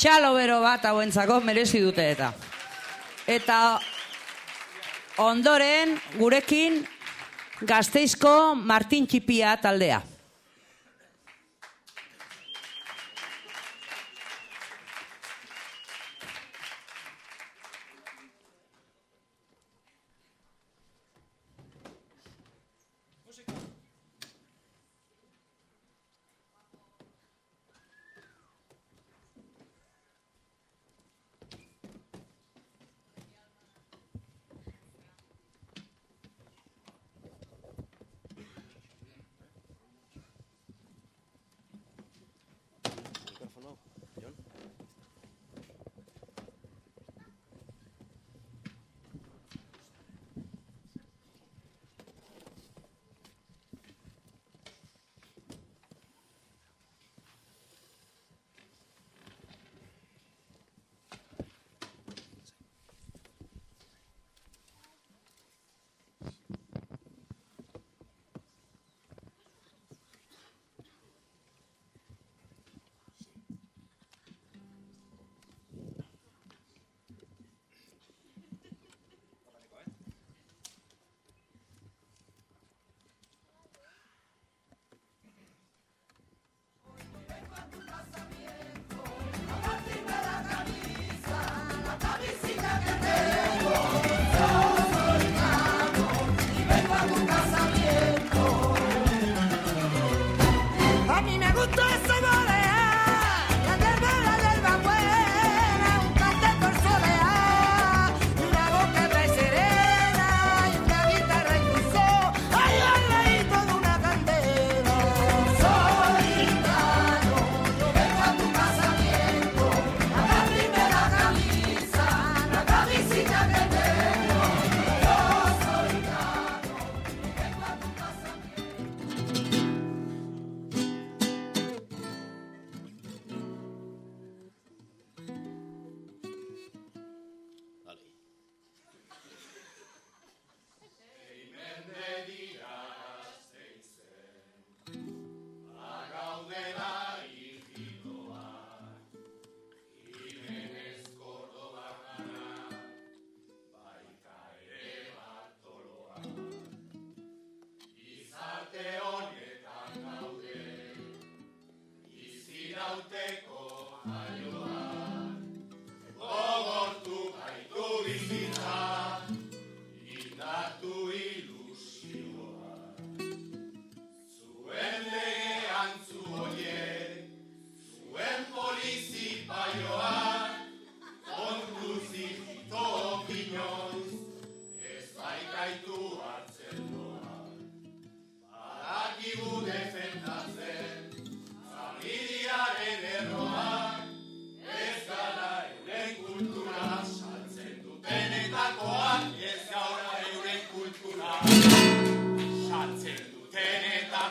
txalo bero bat hauentzako merezi dute eta. Eta ondoren gurekin Gasteizko Martin Txipia taldea.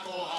Chaco.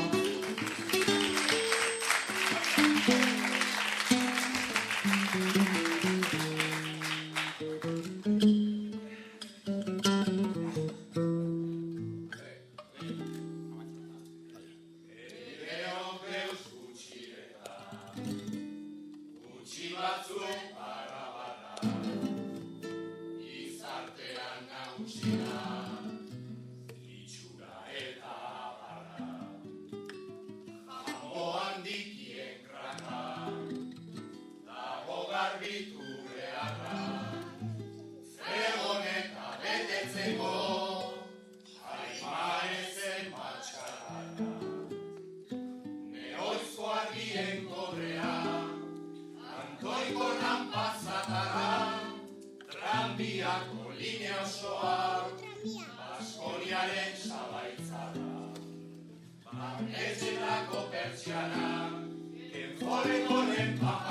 zengo Jaima ezen matxalara Neoizko argien kobrea Antoiko rampazatara Tranbiako linea osoa Baskoriaren sabaitzara Barnetzenako pertsiana Enforen honen baja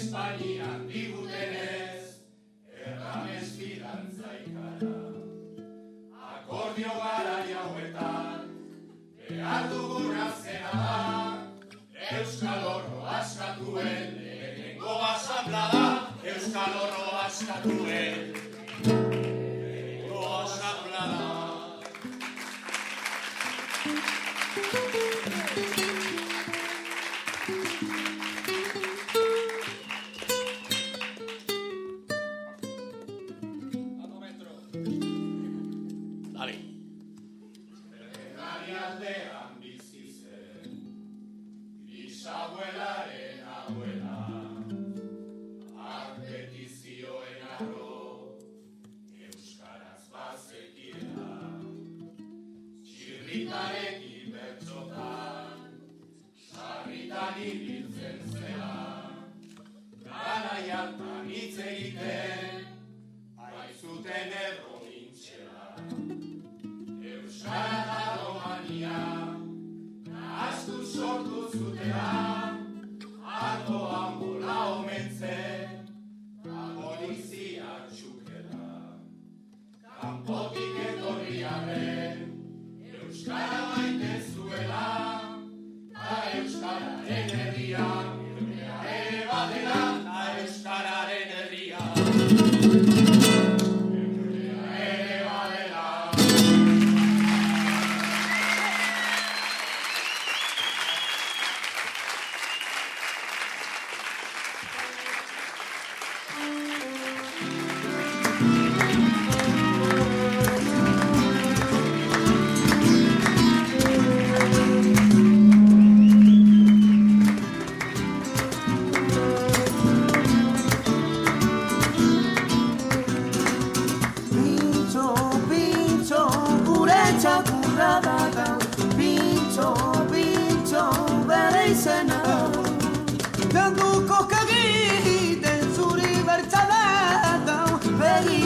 estaria vivo Yeah.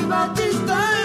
about these things.